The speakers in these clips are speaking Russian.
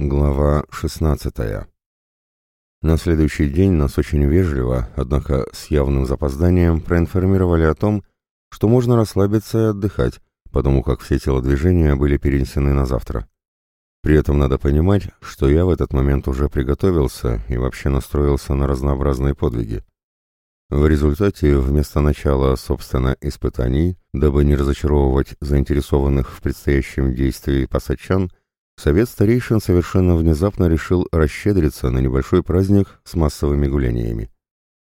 Глава 16 На следующий день нас очень вежливо, однако с явным запозданием, проинформировали о том, что можно расслабиться и отдыхать, потому как все телодвижения были перенесены на завтра. При этом надо понимать, что я в этот момент уже приготовился и вообще настроился на разнообразные подвиги. В результате, вместо начала, собственно, испытаний, дабы не разочаровывать заинтересованных в предстоящем действии пасачан, Совет старейшин совершенно внезапно решил расщедриться на небольшой праздник с массовыми гуляниями.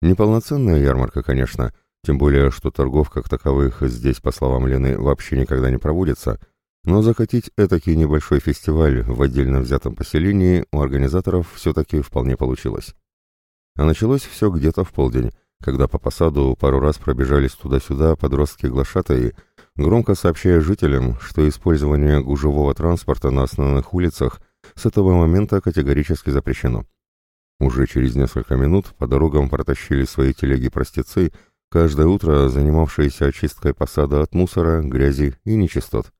Неполноценная ярмарка, конечно, тем более, что торгов как таковых здесь, по словам Лены, вообще никогда не проводится, но закатить этакий небольшой фестиваль в отдельно взятом поселении у организаторов все-таки вполне получилось. А началось все где-то в полдень, когда по посаду пару раз пробежались туда-сюда подростки-глашатые, громко сообщая жителям, что использование гужевого транспорта на основных улицах с этого момента категорически запрещено. Уже через несколько минут по дорогам протащили свои телеги-простецы, каждое утро занимавшиеся очисткой посада от мусора, грязи и нечистот.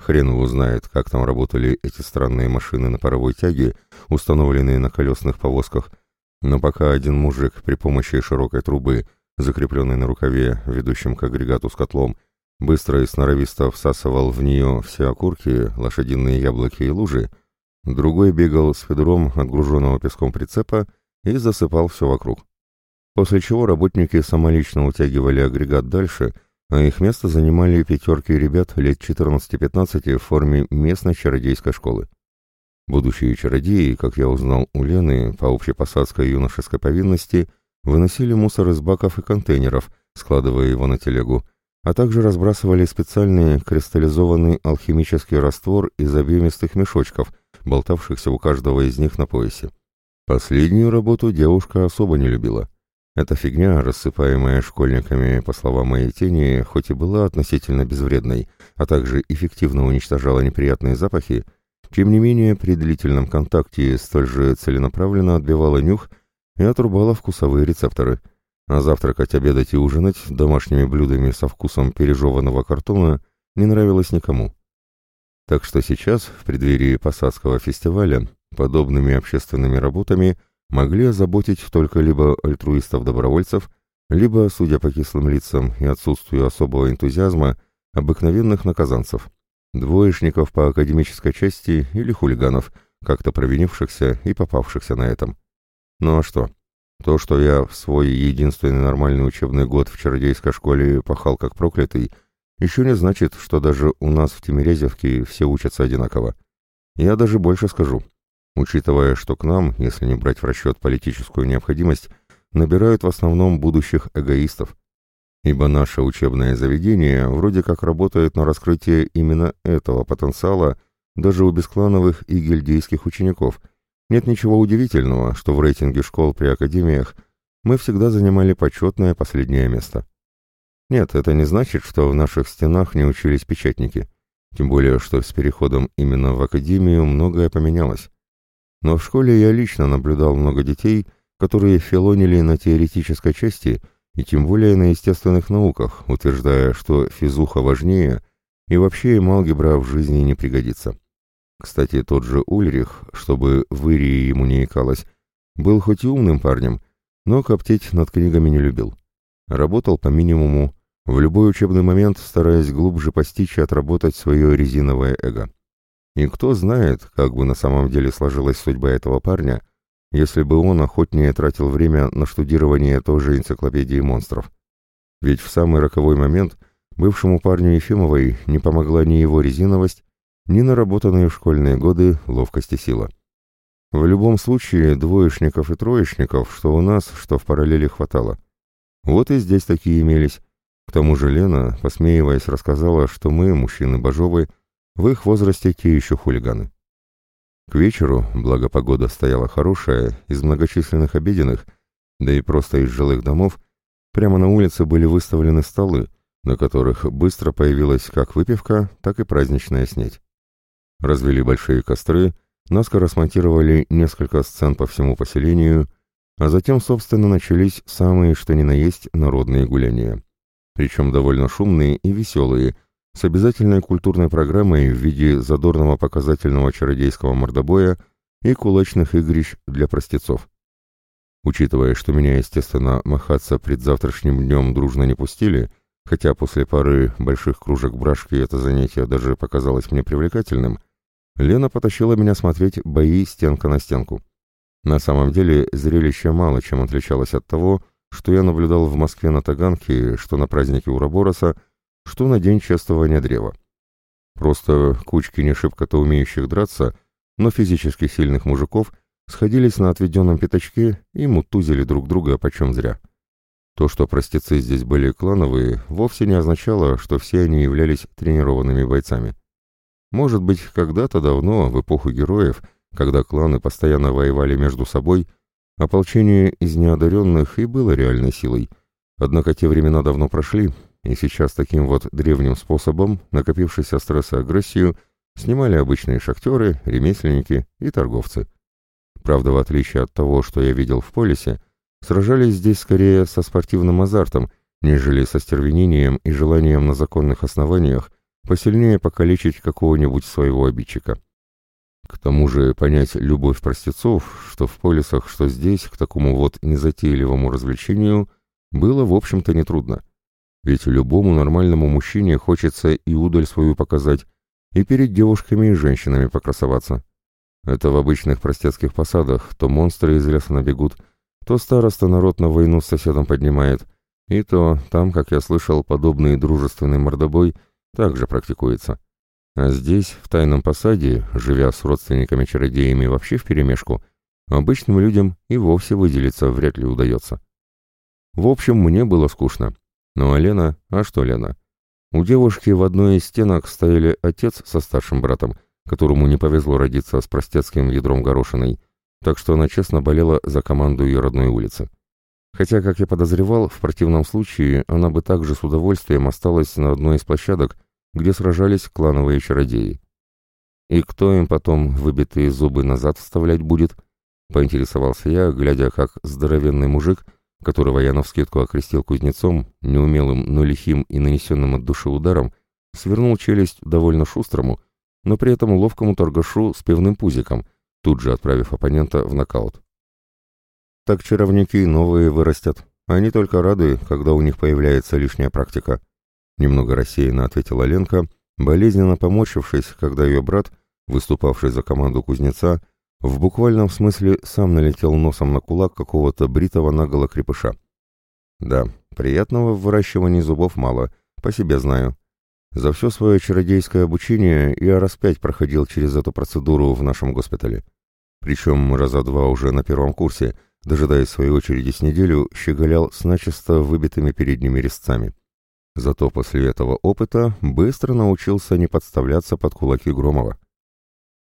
Хрен его знает, как там работали эти странные машины на паровой тяге, установленные на колесных повозках, но пока один мужик при помощи широкой трубы, закрепленной на рукаве, ведущем к агрегату с котлом, быстро и сноровисто всасывал в нее все окурки, лошадиные яблоки и лужи, другой бегал с ведром отгруженного песком прицепа и засыпал все вокруг. После чего работники самолично утягивали агрегат дальше, а их место занимали пятерки ребят лет 14-15 в форме местной чародейской школы. Будущие чародеи, как я узнал у Лены, по общепосадской юношеской повинности, выносили мусор из баков и контейнеров, складывая его на телегу, а также разбрасывали специальный кристаллизованный алхимический раствор из объемистых мешочков, болтавшихся у каждого из них на поясе. Последнюю работу девушка особо не любила. Эта фигня, рассыпаемая школьниками, по словам моей тени, хоть и была относительно безвредной, а также эффективно уничтожала неприятные запахи, тем не менее при длительном контакте столь же целенаправленно отбивала нюх и отрубала вкусовые рецепторы – а завтракать, обедать и ужинать домашними блюдами со вкусом пережеванного картона не нравилось никому. Так что сейчас, в преддверии посадского фестиваля, подобными общественными работами могли озаботить только либо альтруистов-добровольцев, либо, судя по кислым лицам и отсутствию особого энтузиазма, обыкновенных наказанцев, двоечников по академической части или хулиганов, как-то провинившихся и попавшихся на этом. Ну а что? То, что я в свой единственный нормальный учебный год в чародейской школе пахал как проклятый, еще не значит, что даже у нас в Тимирязевке все учатся одинаково. Я даже больше скажу. Учитывая, что к нам, если не брать в расчет политическую необходимость, набирают в основном будущих эгоистов. Ибо наше учебное заведение вроде как работает на раскрытие именно этого потенциала даже у бесклановых и гильдейских учеников – нет ничего удивительного, что в рейтинге школ при академиях мы всегда занимали почетное последнее место. Нет, это не значит, что в наших стенах не учились печатники, тем более, что с переходом именно в академию многое поменялось. Но в школе я лично наблюдал много детей, которые филонили на теоретической части и тем более на естественных науках, утверждая, что физуха важнее и вообще им алгебра в жизни не пригодится. Кстати, тот же Ульрих, чтобы в Ирии ему не икалось, был хоть и умным парнем, но коптеть над книгами не любил. Работал по минимуму, в любой учебный момент стараясь глубже постичь и отработать свое резиновое эго. И кто знает, как бы на самом деле сложилась судьба этого парня, если бы он охотнее тратил время на штудирование той же энциклопедии монстров. Ведь в самый роковой момент бывшему парню Ефимовой не помогла ни его резиновость, ни наработанные в школьные годы ловкость и сила. В любом случае, двоечников и троечников, что у нас, что в параллели хватало. Вот и здесь такие имелись. К тому же Лена, посмеиваясь, рассказала, что мы, мужчины Бажовы, в их возрасте те еще хулиганы. К вечеру, благо погода стояла хорошая, из многочисленных обеденных, да и просто из жилых домов, прямо на улице были выставлены столы, на которых быстро появилась как выпивка, так и праздничная снеть. Развели большие костры, наскоро смонтировали несколько сцен по всему поселению, а затем, собственно, начались самые что ни на есть народные гуляния. Причем довольно шумные и веселые, с обязательной культурной программой в виде задорного показательного чародейского мордобоя и кулачных игрищ для простецов. Учитывая, что меня, естественно, махаться предзавтрашним днем дружно не пустили, хотя после пары больших кружек брашки это занятие даже показалось мне привлекательным, Лена потащила меня смотреть бои стенка на стенку. На самом деле зрелище мало чем отличалось от того, что я наблюдал в Москве на Таганке, что на празднике Урабороса, что на день чествования древа. Просто кучки не шибко-то умеющих драться, но физически сильных мужиков сходились на отведенном пятачке и мутузили друг друга почем зря. То, что простецы здесь были клановые, вовсе не означало, что все они являлись тренированными бойцами. Может быть, когда-то давно, в эпоху героев, когда кланы постоянно воевали между собой, ополчение из неодаренных и было реальной силой. Однако те времена давно прошли, и сейчас таким вот древним способом накопившийся стресс и агрессию снимали обычные шахтеры, ремесленники и торговцы. Правда, в отличие от того, что я видел в полисе, сражались здесь скорее со спортивным азартом, нежели со стервенением и желанием на законных основаниях посильнее покалечить какого-нибудь своего обидчика. К тому же понять любовь простецов, что в полисах, что здесь, к такому вот незатейливому развлечению, было, в общем-то, нетрудно. Ведь любому нормальному мужчине хочется и удаль свою показать, и перед девушками и женщинами покрасоваться. Это в обычных простецких посадах то монстры из леса набегут, то староста народ на войну с соседом поднимает, и то там, как я слышал, подобный дружественный мордобой – также практикуется. А здесь, в тайном посаде, живя с родственниками-чародеями вообще вперемешку, обычным людям и вовсе выделиться вряд ли удается. В общем, мне было скучно. Ну а Лена, а что Лена? У девушки в одной из стенок стояли отец со старшим братом, которому не повезло родиться с простецким ядром горошиной, так что она честно болела за команду ее родной улицы. Хотя, как я подозревал, в противном случае она бы также с удовольствием осталась на одной из площадок, где сражались клановые чародеи. «И кто им потом выбитые зубы назад вставлять будет?» — поинтересовался я, глядя, как здоровенный мужик, которого я навскидку окрестил кузнецом, неумелым, но лихим и нанесенным от души ударом, свернул челюсть довольно шустрому, но при этом ловкому торгашу с пивным пузиком, тут же отправив оппонента в нокаут. Так чаровники новые вырастят. Они только рады, когда у них появляется лишняя практика. Немного рассеянно ответила Ленка, болезненно поморщившись, когда ее брат, выступавший за команду кузнеца, в буквальном смысле сам налетел носом на кулак какого-то бритого наголо крепыша. Да, приятного в выращивании зубов мало, по себе знаю. За все свое чародейское обучение я раз пять проходил через эту процедуру в нашем госпитале. Причем раза два уже на первом курсе — дожидаясь своей очереди с неделю, щеголял с начисто выбитыми передними резцами. Зато после этого опыта быстро научился не подставляться под кулаки Громова.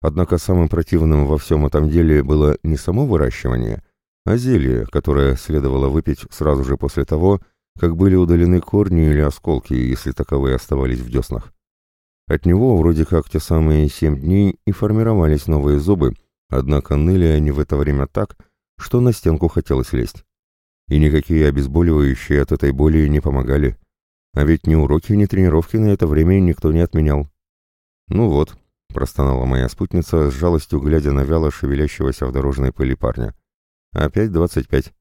Однако самым противным во всем этом деле было не само выращивание, а зелье, которое следовало выпить сразу же после того, как были удалены корни или осколки, если таковые оставались в деснах. От него вроде как те самые семь дней и формировались новые зубы, однако ныли они в это время так, что на стенку хотелось лезть. И никакие обезболивающие от этой боли не помогали. А ведь ни уроки, ни тренировки на это время никто не отменял. «Ну вот», — простонала моя спутница, с жалостью глядя на вяло шевелящегося в дорожной пыли парня. «Опять двадцать пять».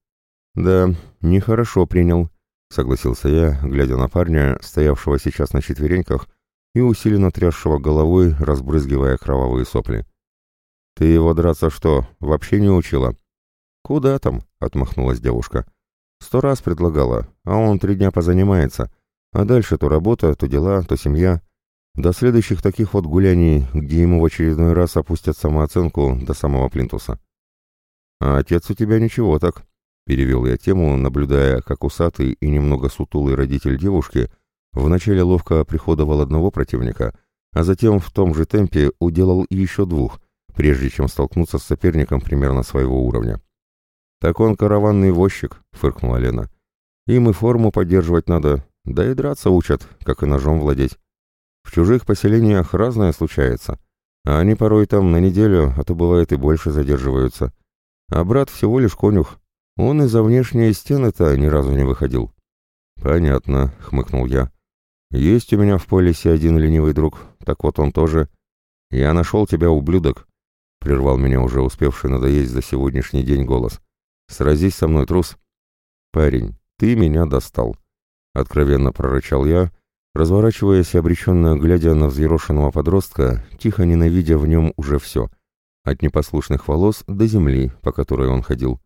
«Да, нехорошо принял», — согласился я, глядя на парня, стоявшего сейчас на четвереньках и усиленно трясшего головой, разбрызгивая кровавые сопли. «Ты его драться что, вообще не учила?» «Куда там?» — отмахнулась девушка. «Сто раз предлагала, а он три дня позанимается. А дальше то работа, то дела, то семья. До следующих таких вот гуляний, где ему в очередной раз опустят самооценку до самого плинтуса». «А отец у тебя ничего так», — перевел я тему, наблюдая, как усатый и немного сутулый родитель девушки вначале ловко приходовал одного противника, а затем в том же темпе уделал еще двух, прежде чем столкнуться с соперником примерно своего уровня. «Так он караванный возчик», — фыркнула Лена. «Им и форму поддерживать надо, да и драться учат, как и ножом владеть. В чужих поселениях разное случается, а они порой там на неделю, а то бывает и больше задерживаются. А брат всего лишь конюх, он и за внешние стены-то ни разу не выходил». «Понятно», — хмыкнул я. Есть у меня в полисе один ленивый друг, так вот он тоже. Я нашел тебя, ублюдок, — прервал меня уже успевший надоесть за сегодняшний день голос. Сразись со мной, трус. Парень, ты меня достал, — откровенно прорычал я, разворачиваясь и обреченно глядя на взъерошенного подростка, тихо ненавидя в нем уже все, от непослушных волос до земли, по которой он ходил.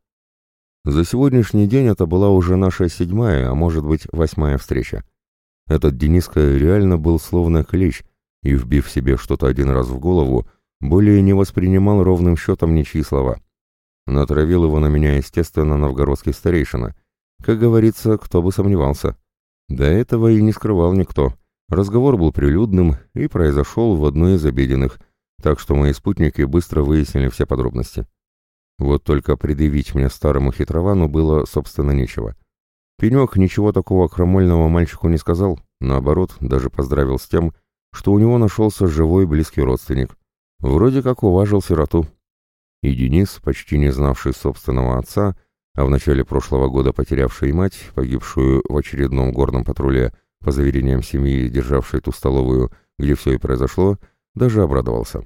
За сегодняшний день это была уже наша седьмая, а может быть восьмая встреча. Этот Дениска реально был словно клещ, и, вбив себе что-то один раз в голову, более не воспринимал ровным счетом ничьи слова. Натравил его на меня, естественно, новгородский старейшина. Как говорится, кто бы сомневался. До этого и не скрывал никто. Разговор был прилюдным и произошел в одной из обеденных, так что мои спутники быстро выяснили все подробности. Вот только предъявить мне старому хитровану было, собственно, нечего. Пенек ничего такого крамольного мальчику не сказал, наоборот, даже поздравил с тем, что у него нашелся живой близкий родственник. Вроде как уважил сироту. И Денис, почти не знавший собственного отца, а в начале прошлого года потерявший мать, погибшую в очередном горном патруле, по заверениям семьи, державшей ту столовую, где все и произошло, даже обрадовался.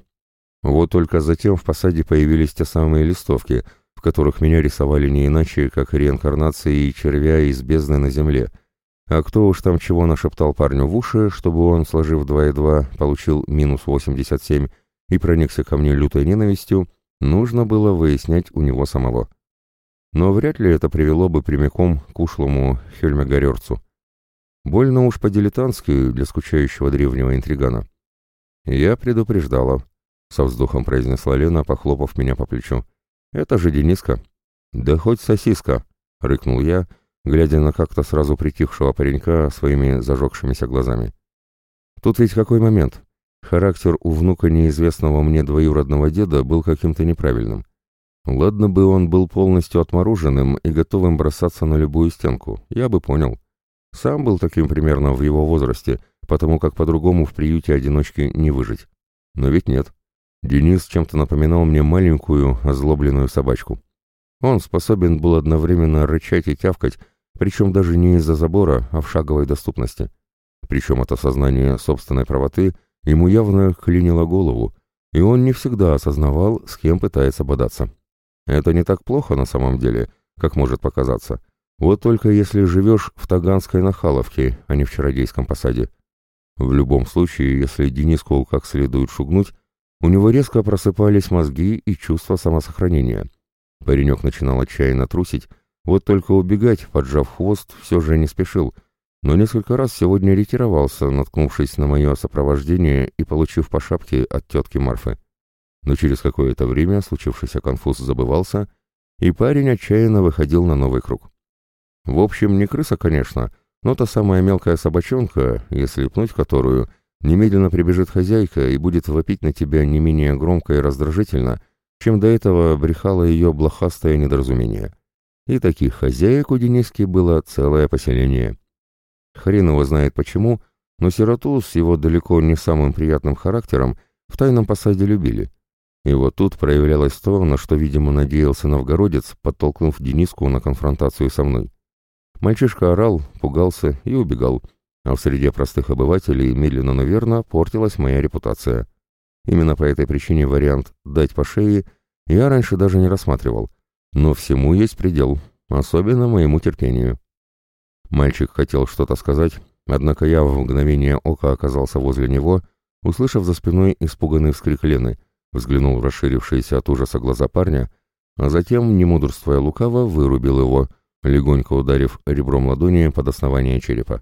Вот только затем в посаде появились те самые листовки — которых меня рисовали не иначе, как реинкарнации червя из бездны на земле. А кто уж там чего нашептал парню в уши, чтобы он, сложив 2 и 2, получил минус 87 и проникся ко мне лютой ненавистью, нужно было выяснять у него самого. Но вряд ли это привело бы прямиком к ушлому Хельмегарерцу. Больно уж по-дилетантски для скучающего древнего интригана. «Я предупреждала», — со вздохом произнесла Лена, похлопав меня по плечу. «Это же Дениска». «Да хоть сосиска», — рыкнул я, глядя на как-то сразу притихшего паренька своими зажегшимися глазами. «Тут ведь какой момент? Характер у внука неизвестного мне двоюродного деда был каким-то неправильным. Ладно бы он был полностью отмороженным и готовым бросаться на любую стенку, я бы понял. Сам был таким примерно в его возрасте, потому как по-другому в приюте одиночки не выжить. Но ведь нет. Денис чем-то напоминал мне маленькую, озлобленную собачку. Он способен был одновременно рычать и тявкать, причем даже не из-за забора, а в шаговой доступности. Причем это сознание собственной правоты ему явно клинило голову, и он не всегда осознавал, с кем пытается бодаться. Это не так плохо на самом деле, как может показаться. Вот только если живешь в Таганской нахаловке, а не в Чародейском посаде. В любом случае, если Дениску как следует шугнуть, у него резко просыпались мозги и чувство самосохранения. Паренек начинал отчаянно трусить, вот только убегать, поджав хвост, все же не спешил, но несколько раз сегодня ретировался, наткнувшись на мое сопровождение и получив по шапке от тетки Марфы. Но через какое-то время случившийся конфуз забывался, и парень отчаянно выходил на новый круг. В общем, не крыса, конечно, но та самая мелкая собачонка, если пнуть которую — Немедленно прибежит хозяйка и будет вопить на тебя не менее громко и раздражительно, чем до этого брехало ее блохастое недоразумение. И таких хозяек у Дениски было целое поселение. Хрен его знает почему, но сироту с его далеко не самым приятным характером в тайном посаде любили. И вот тут проявлялось то, на что, видимо, надеялся новгородец, подтолкнув Дениску на конфронтацию со мной. Мальчишка орал, пугался и убегал, а в среде простых обывателей медленно, но верно портилась моя репутация. Именно по этой причине вариант «дать по шее» я раньше даже не рассматривал, но всему есть предел, особенно моему терпению. Мальчик хотел что-то сказать, однако я в мгновение ока оказался возле него, услышав за спиной испуганный вскрик Лены, взглянул расширившиеся от ужаса глаза парня, а затем, не мудрствуя лукаво, вырубил его, легонько ударив ребром ладони под основание черепа.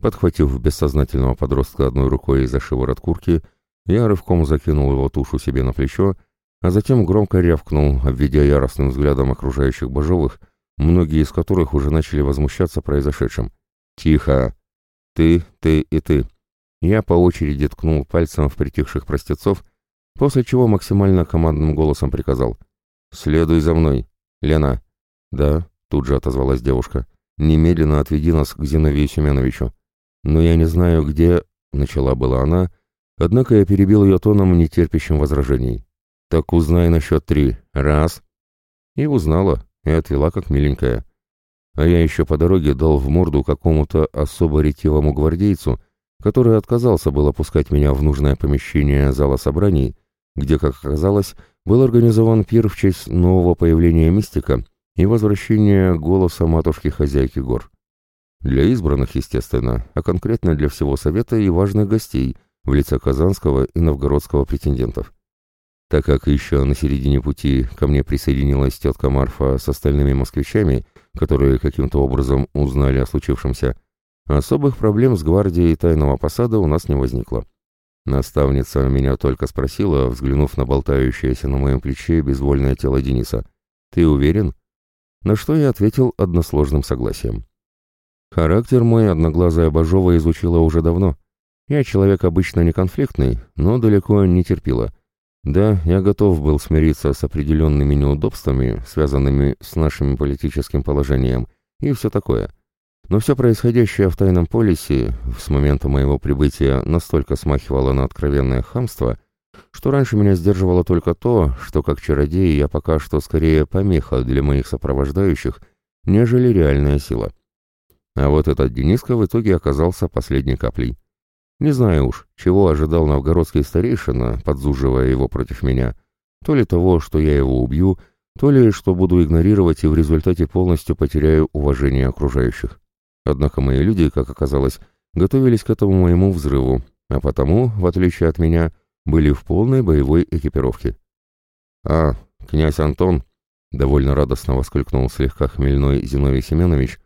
Подхватив бессознательного подростка одной рукой за шиворот куртки, я рывком закинул его тушу себе на плечо, а затем громко рявкнул, обведя яростным взглядом окружающих божовых, многие из которых уже начали возмущаться произошедшим. «Тихо! Ты, ты и ты!» Я по очереди ткнул пальцем в притихших простецов, после чего максимально командным голосом приказал. «Следуй за мной. Лена». «Да», — тут же отозвалась девушка. «Немедленно отведи нас к Зиновию Семеновичу. «Но я не знаю, где...» — начала была она, однако я перебил ее тоном, нетерпящим возражений. «Так узнай на счет три. Раз». И узнала, и отвела как миленькая. А я еще по дороге дал в морду какому-то особо ретивому гвардейцу, который отказался был опускать меня в нужное помещение зала собраний, где, как оказалось, был организован пир в честь нового появления мистика и возвращения голоса матушки-хозяйки гор. Для избранных, естественно, а конкретно для всего совета и важных гостей в лице казанского и новгородского претендентов. Так как еще на середине пути ко мне присоединилась тетка Марфа с остальными москвичами, которые каким-то образом узнали о случившемся, особых проблем с гвардией тайного посада у нас не возникло. Наставница меня только спросила, взглянув на болтающееся на моем плече безвольное тело Дениса. «Ты уверен?» На что я ответил односложным согласием. Характер мой одноглазая Бажова изучила уже давно. Я человек обычно не конфликтный, но далеко не терпила. Да, я готов был смириться с определенными неудобствами, связанными с нашим политическим положением, и все такое. Но все происходящее в тайном полисе с момента моего прибытия настолько смахивало на откровенное хамство, что раньше меня сдерживало только то, что как чародей я пока что скорее помеха для моих сопровождающих, нежели реальная сила. А вот этот Дениска в итоге оказался последней каплей. Не знаю уж, чего ожидал новгородский старейшина, подзуживая его против меня. То ли того, что я его убью, то ли что буду игнорировать и в результате полностью потеряю уважение окружающих. Однако мои люди, как оказалось, готовились к этому моему взрыву, а потому, в отличие от меня, были в полной боевой экипировке. «А, князь Антон!» — довольно радостно воскликнул слегка хмельной Зиновий Семенович,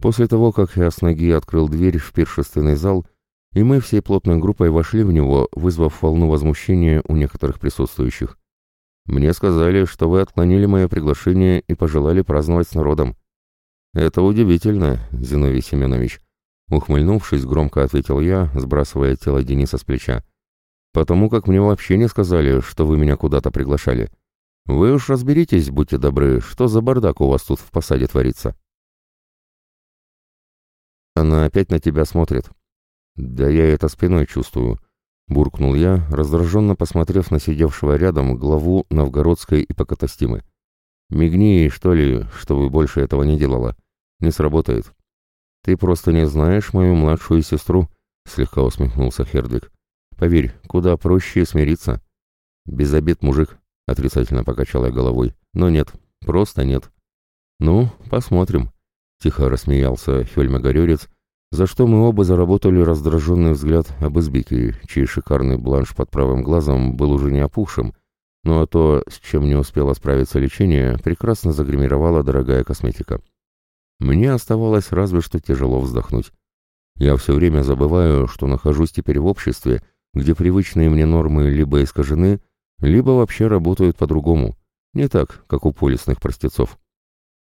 после того, как я с ноги открыл дверь в пиршественный зал — и мы всей плотной группой вошли в него, вызвав волну возмущения у некоторых присутствующих. Мне сказали, что вы отклонили мое приглашение и пожелали праздновать с народом. Это удивительно, Зиновий Семенович. Ухмыльнувшись, громко ответил я, сбрасывая тело Дениса с плеча. Потому как мне вообще не сказали, что вы меня куда-то приглашали. Вы уж разберитесь, будьте добры, что за бардак у вас тут в посаде творится. Она опять на тебя смотрит, «Да я это спиной чувствую», — буркнул я, раздраженно посмотрев на сидевшего рядом главу новгородской ипокатастимы. «Мигни ей, что ли, чтобы больше этого не делала. Не сработает». «Ты просто не знаешь мою младшую сестру», — слегка усмехнулся Хердвиг. «Поверь, куда проще смириться». «Без обид, мужик», — отрицательно покачал я головой. «Но нет, просто нет». «Ну, посмотрим», — тихо рассмеялся Хельма Горерец, за что мы оба заработали раздраженный взгляд об избике, чей шикарный бланш под правым глазом был уже не опухшим, ну то, с чем не успело справиться лечение, прекрасно загримировала дорогая косметика. Мне оставалось разве что тяжело вздохнуть. Я все время забываю, что нахожусь теперь в обществе, где привычные мне нормы либо искажены, либо вообще работают по-другому, не так, как у полисных простецов.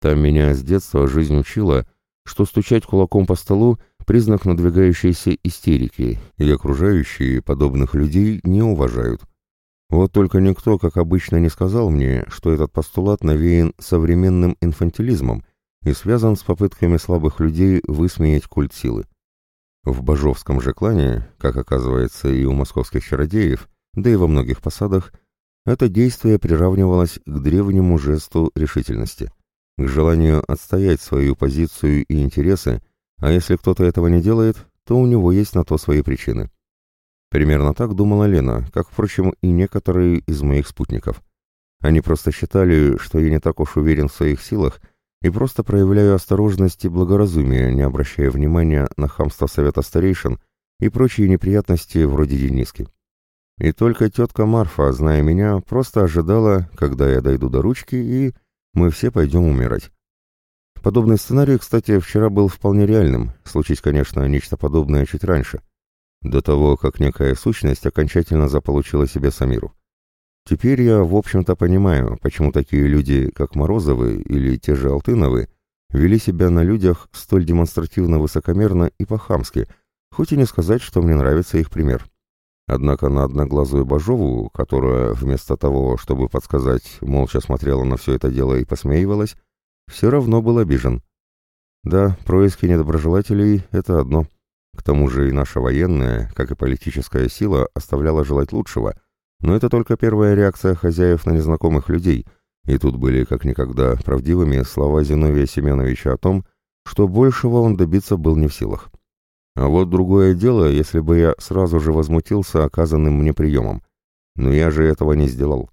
Там меня с детства жизнь учила — что стучать кулаком по столу – признак надвигающейся истерики, и окружающие подобных людей не уважают. Вот только никто, как обычно, не сказал мне, что этот постулат навеян современным инфантилизмом и связан с попытками слабых людей высмеять культ силы. В Бажовском же клане, как оказывается и у московских чародеев, да и во многих посадах, это действие приравнивалось к древнему жесту решительности – к желанию отстоять свою позицию и интересы, а если кто-то этого не делает, то у него есть на то свои причины. Примерно так думала Лена, как, впрочем, и некоторые из моих спутников. Они просто считали, что я не так уж уверен в своих силах и просто проявляю осторожность и благоразумие, не обращая внимания на хамство совета старейшин и прочие неприятности вроде Дениски. И только тетка Марфа, зная меня, просто ожидала, когда я дойду до ручки и мы все пойдем умирать. Подобный сценарий, кстати, вчера был вполне реальным, случись, конечно, нечто подобное чуть раньше, до того, как некая сущность окончательно заполучила себе Самиру. Теперь я, в общем-то, понимаю, почему такие люди, как Морозовы или те же Алтыновы, вели себя на людях столь демонстративно высокомерно и по-хамски, хоть и не сказать, что мне нравится их пример. Однако на одноглазую Бажову, которая вместо того, чтобы подсказать, молча смотрела на все это дело и посмеивалась, все равно был обижен. Да, происки недоброжелателей — это одно. К тому же и наша военная, как и политическая сила, оставляла желать лучшего. Но это только первая реакция хозяев на незнакомых людей, и тут были как никогда правдивыми слова Зиновия Семеновича о том, что большего он добиться был не в силах. А вот другое дело, если бы я сразу же возмутился оказанным мне приемом. Но я же этого не сделал.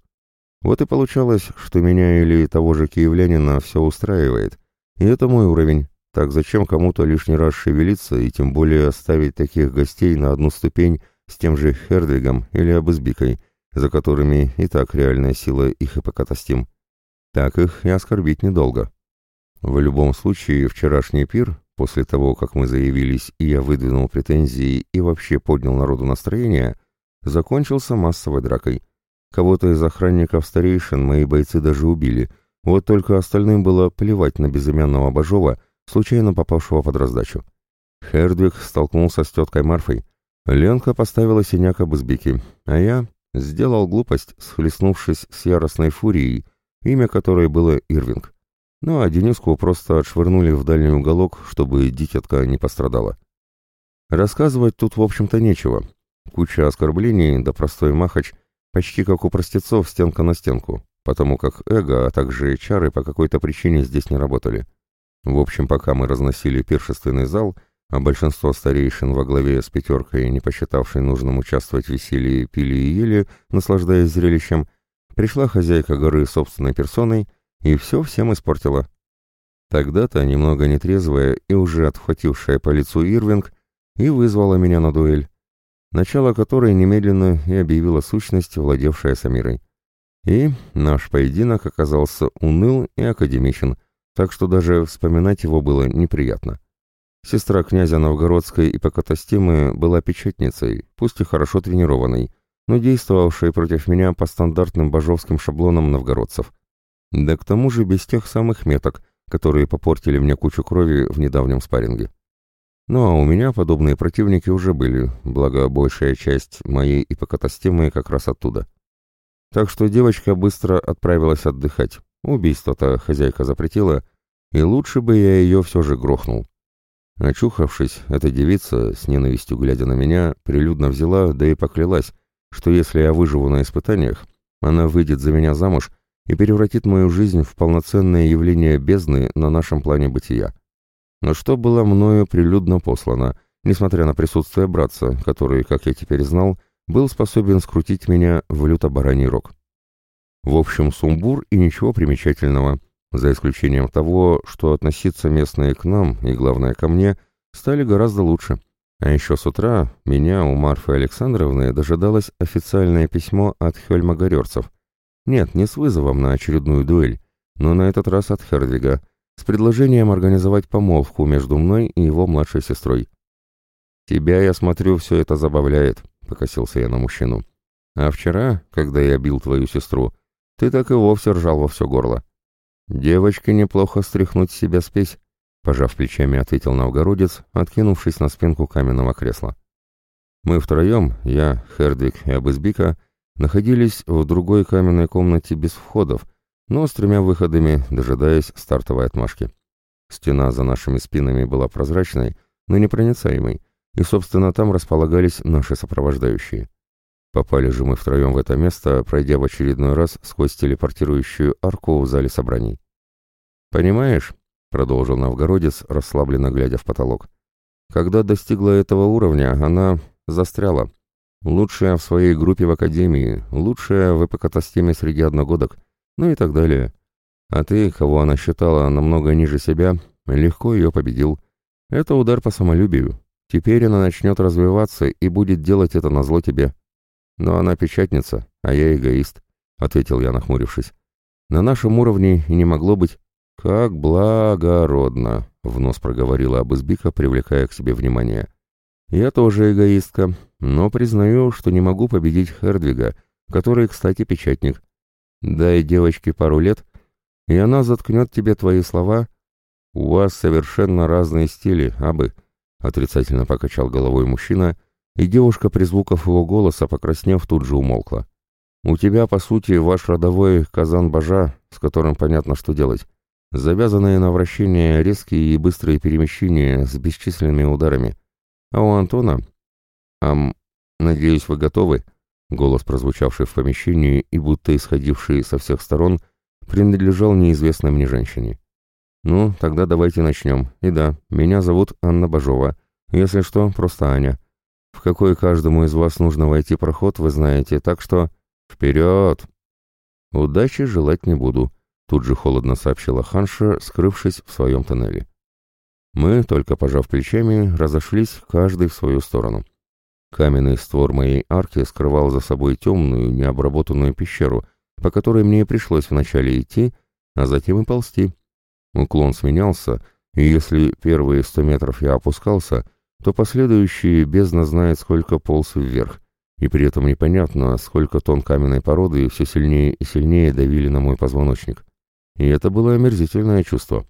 Вот и получалось, что меня или того же киевлянина все устраивает. И это мой уровень. Так зачем кому-то лишний раз шевелиться и тем более ставить таких гостей на одну ступень с тем же Хердвигом или Абызбикой, за которыми и так реальная сила их и покатастим. Так их и оскорбить недолго. В любом случае, вчерашний пир, после того, как мы заявились, и я выдвинул претензии и вообще поднял народу настроение, закончился массовой дракой. Кого-то из охранников старейшин мои бойцы даже убили, вот только остальным было плевать на безымянного Бажова, случайно попавшего под раздачу. Хердвиг столкнулся с теткой Марфой. Ленка поставила синяк об избике, а я сделал глупость, схлестнувшись с яростной фурией, имя которой было Ирвинг. Ну а Дениску просто отшвырнули в дальний уголок, чтобы дитятка не пострадала. Рассказывать тут, в общем-то, нечего. Куча оскорблений, да простой махач, почти как у простецов стенка на стенку, потому как эго, а также чары по какой-то причине здесь не работали. В общем, пока мы разносили пиршественный зал, а большинство старейшин во главе с пятеркой, не посчитавшей нужным участвовать в веселье, пили и ели, наслаждаясь зрелищем, пришла хозяйка горы собственной персоной и все всем испортила. Тогда-то, немного нетрезвая и уже отхватившая по лицу Ирвинг, и вызвала меня на дуэль, начало которой немедленно и объявила сущность, владевшая Самирой. И наш поединок оказался уныл и академичен, так что даже вспоминать его было неприятно. Сестра князя Новгородской и Покатостимы была печатницей, пусть и хорошо тренированной, но действовавшей против меня по стандартным божовским шаблонам новгородцев. Да к тому же без тех самых меток, которые попортили мне кучу крови в недавнем спарринге. Ну а у меня подобные противники уже были, благо большая часть моей ипокатастемы как раз оттуда. Так что девочка быстро отправилась отдыхать. Убийство-то хозяйка запретила, и лучше бы я ее все же грохнул. Очухавшись, эта девица, с ненавистью глядя на меня, прилюдно взяла, да и поклялась, что если я выживу на испытаниях, она выйдет за меня замуж и превратит мою жизнь в полноценное явление бездны на нашем плане бытия. Но что было мною прилюдно послано, несмотря на присутствие братца, который, как я теперь знал, был способен скрутить меня в люто-бараний рог. В общем, сумбур и ничего примечательного, за исключением того, что относиться местные к нам, и главное ко мне, стали гораздо лучше. А еще с утра меня у Марфы Александровны дожидалось официальное письмо от Хельма Горерцев. Нет, не с вызовом на очередную дуэль, но на этот раз от Хердвига, с предложением организовать помолвку между мной и его младшей сестрой. «Тебя, я смотрю, все это забавляет», — покосился я на мужчину. «А вчера, когда я бил твою сестру, ты так и вовсе ржал во все горло». «Девочке неплохо стряхнуть с себя спесь», Пожав плечами, ответил новгородец, откинувшись на спинку каменного кресла. Мы втроем, я, Хердвиг и Абызбика, находились в другой каменной комнате без входов, но с тремя выходами, дожидаясь стартовой отмашки. Стена за нашими спинами была прозрачной, но непроницаемой, и, собственно, там располагались наши сопровождающие. Попали же мы втроем в это место, пройдя в очередной раз сквозь телепортирующую арку в зале собраний. «Понимаешь, — продолжил новгородец, расслабленно глядя в потолок. «Когда достигла этого уровня, она застряла. Лучшая в своей группе в академии, лучшая в эпокатастеме среди одногодок, ну и так далее. А ты, кого она считала намного ниже себя, легко ее победил. Это удар по самолюбию. Теперь она начнет развиваться и будет делать это назло тебе. Но она печатница, а я эгоист», — ответил я, нахмурившись. «На нашем уровне и не могло быть». «Как благородно!» — в нос проговорила Абызбика, привлекая к себе внимание. «Я тоже эгоистка, но признаю, что не могу победить Хердвига, который, кстати, печатник. Дай девочке пару лет, и она заткнет тебе твои слова. У вас совершенно разные стили, Абы», — отрицательно покачал головой мужчина, и девушка при звуках его голоса, покраснев, тут же умолкла. «У тебя, по сути, ваш родовой казан-бажа, с которым понятно, что делать». Завязанные на вращение резкие и быстрые перемещения с бесчисленными ударами. А у Антона... Ам... Надеюсь, вы готовы? Голос, прозвучавший в помещении и будто исходивший со всех сторон, принадлежал неизвестной мне женщине. «Ну, тогда давайте начнем. И да, меня зовут Анна Бажова. Если что, просто Аня. В какой каждому из вас нужно войти проход, вы знаете, так что... Вперед! Удачи желать не буду, тут же холодно сообщила Ханша, скрывшись в своем тоннеле. Мы, только пожав плечами, разошлись каждый в свою сторону. Каменный створ моей арки скрывал за собой темную, необработанную пещеру, по которой мне пришлось вначале идти, а затем и ползти. Уклон сменялся, и если первые сто метров я опускался, то последующие бездна знает, сколько полз вверх, и при этом непонятно, сколько тонн каменной породы все сильнее и сильнее давили на мой позвоночник. И это было омерзительное чувство.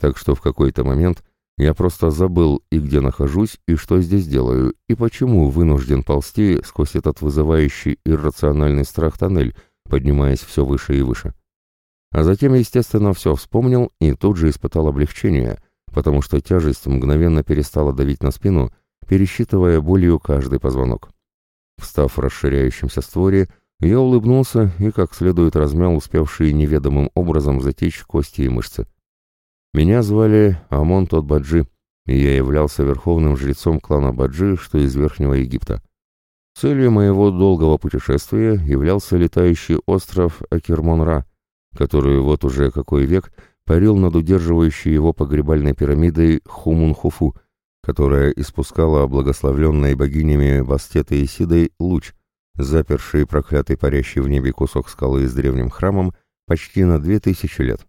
Так что в какой-то момент я просто забыл и где нахожусь, и что здесь делаю, и почему вынужден ползти сквозь этот вызывающий иррациональный страх тоннель, поднимаясь все выше и выше. А затем, естественно, все вспомнил и тут же испытал облегчение, потому что тяжесть мгновенно перестала давить на спину, пересчитывая болью каждый позвонок. Встав в расширяющемся створе, я улыбнулся и как следует размял успевшие неведомым образом затечь кости и мышцы. Меня звали Амон Тот Баджи, и я являлся верховным жрецом клана Баджи, что из Верхнего Египта. Целью моего долгого путешествия являлся летающий остров Акермон-Ра, который вот уже какой век парил над удерживающей его погребальной пирамидой Хумун-Хуфу, которая испускала благословленной богинями Бастетой и Сидой луч, заперший проклятый парящий в небе кусок скалы с древним храмом почти на две тысячи лет.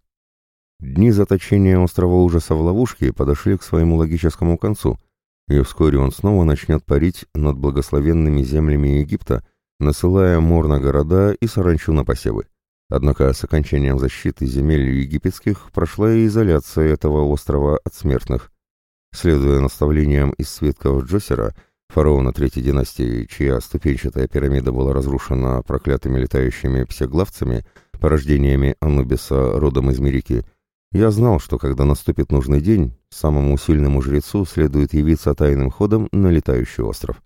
Дни заточения острова ужаса в ловушке подошли к своему логическому концу, и вскоре он снова начнет парить над благословенными землями Египта, насылая мор на города и саранчу на посевы. Однако с окончанием защиты земель египетских прошла и изоляция этого острова от смертных. Следуя наставлениям из свитков Джосера, фараона третьей династии, чья ступенчатая пирамида была разрушена проклятыми летающими псеглавцами, порождениями Анубиса родом из Мирики, я знал, что когда наступит нужный день, самому сильному жрецу следует явиться тайным ходом на летающий остров.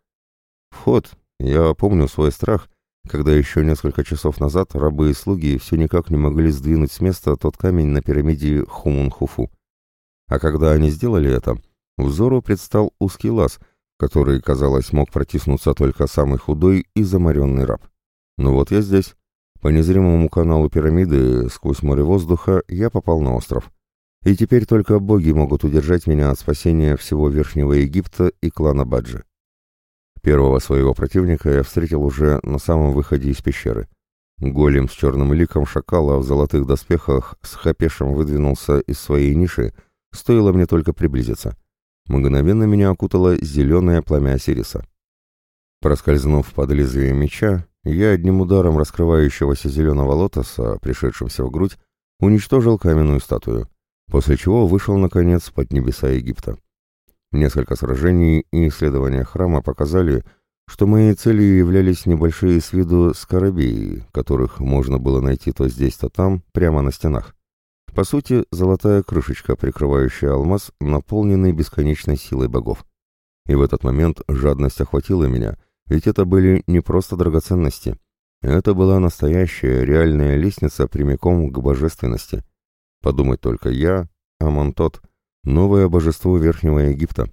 Вход, я помню свой страх, когда еще несколько часов назад рабы и слуги все никак не могли сдвинуть с места тот камень на пирамиде Хумун-Хуфу. А когда они сделали это, взору предстал узкий лаз, который, казалось, мог протиснуться только самый худой и заморенный раб. Ну вот я здесь. По незримому каналу пирамиды, сквозь море воздуха, я попал на остров. И теперь только боги могут удержать меня от спасения всего Верхнего Египта и клана Баджи. Первого своего противника я встретил уже на самом выходе из пещеры. Голем с черным ликом шакала в золотых доспехах с хапешем выдвинулся из своей ниши, стоило мне только приблизиться. Мгновенно меня окутало зеленое пламя Осириса. Проскользнув под лезвие меча, я одним ударом раскрывающегося зеленого лотоса, пришедшимся в грудь, уничтожил каменную статую, после чего вышел, наконец, под небеса Египта. Несколько сражений и исследования храма показали, что моей целью являлись небольшие с виду скоробеи, которых можно было найти то здесь, то там, прямо на стенах. По сути, золотая крышечка, прикрывающая алмаз, наполненный бесконечной силой богов. И в этот момент жадность охватила меня, ведь это были не просто драгоценности. Это была настоящая, реальная лестница прямиком к божественности. Подумать только я, Амонтот — Новое божество Верхнего Египта.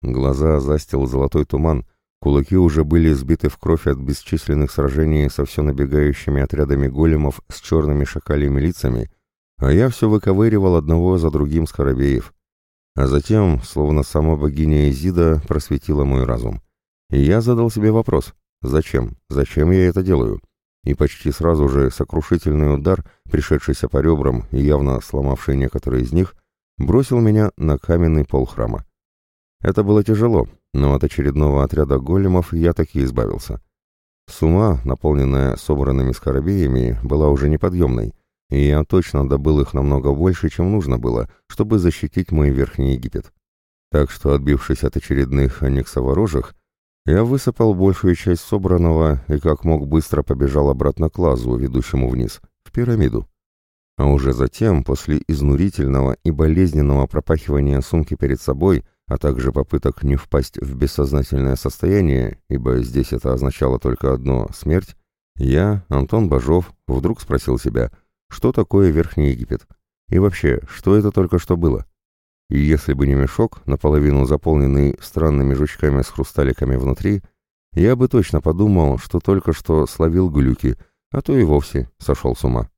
Глаза застил золотой туман, кулаки уже были сбиты в кровь от бесчисленных сражений со все набегающими отрядами големов с черными шакалями лицами, а я все выковыривал одного за другим скоробеев. А затем, словно сама богиня Изида, просветила мой разум. И я задал себе вопрос, зачем, зачем я это делаю? И почти сразу же сокрушительный удар, пришедшийся по ребрам и явно сломавший некоторые из них, бросил меня на каменный пол храма. Это было тяжело, но от очередного отряда големов я таки избавился. Сумма, наполненная собранными скоробеями, была уже неподъемной, и я точно добыл их намного больше, чем нужно было, чтобы защитить мой Верхний Египет. Так что, отбившись от очередных аннексоворожих, я высыпал большую часть собранного и как мог быстро побежал обратно к лазу, ведущему вниз, в пирамиду. А уже затем, после изнурительного и болезненного пропахивания сумки перед собой, а также попыток не впасть в бессознательное состояние, ибо здесь это означало только одно — смерть, я, Антон Бажов, вдруг спросил себя, что такое Верхний Египет? И вообще, что это только что было? И если бы не мешок, наполовину заполненный странными жучками с хрусталиками внутри, я бы точно подумал, что только что словил глюки, а то и вовсе сошел с ума.